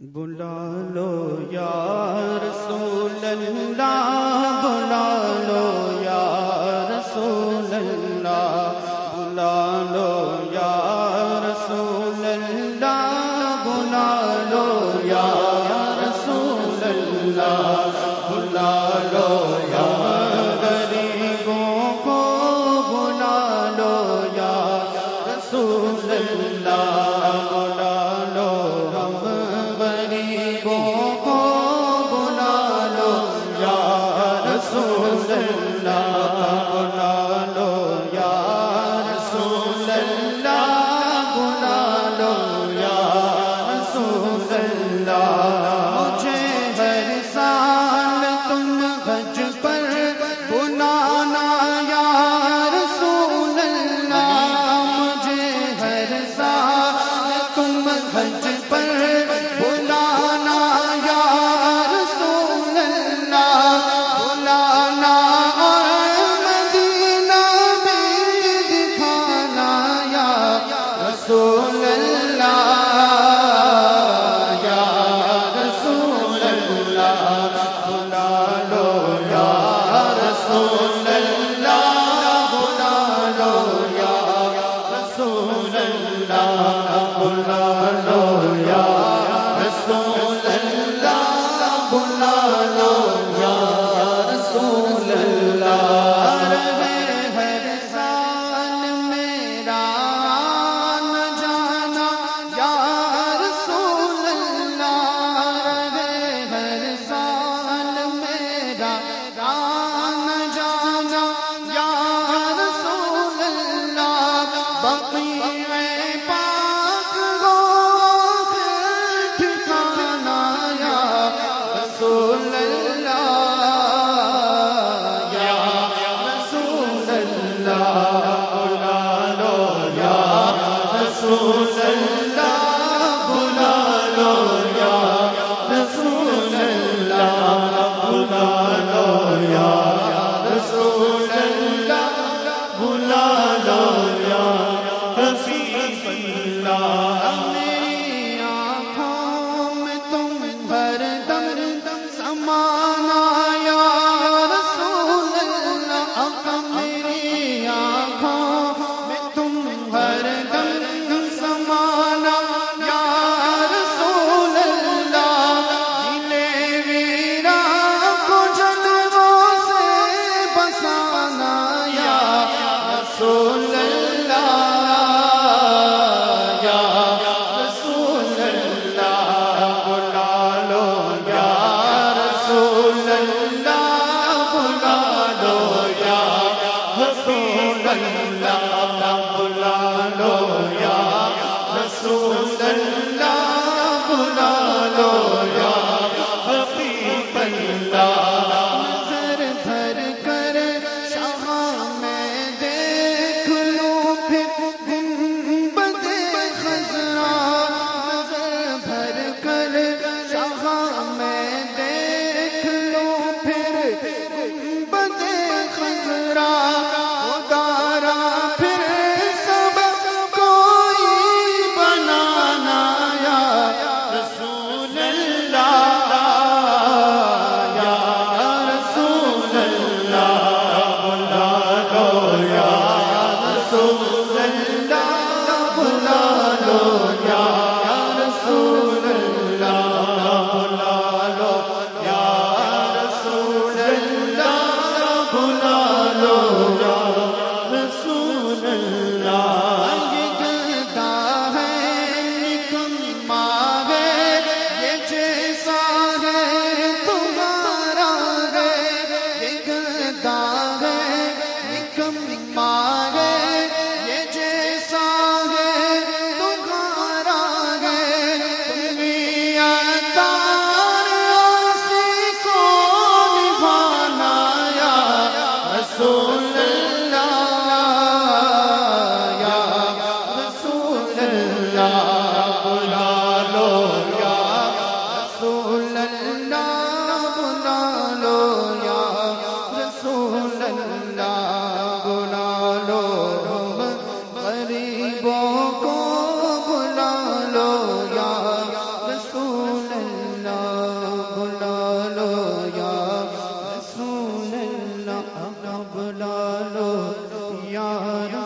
بلا لو یا رسول اللہ، بلا لو یا رسول اللہ، بلا لو یا رسول اللہ، بلا لو یا رسول اللہ، بلا لو یا ہو رسول اللہ یا رسول اللہ بلا لو یا یا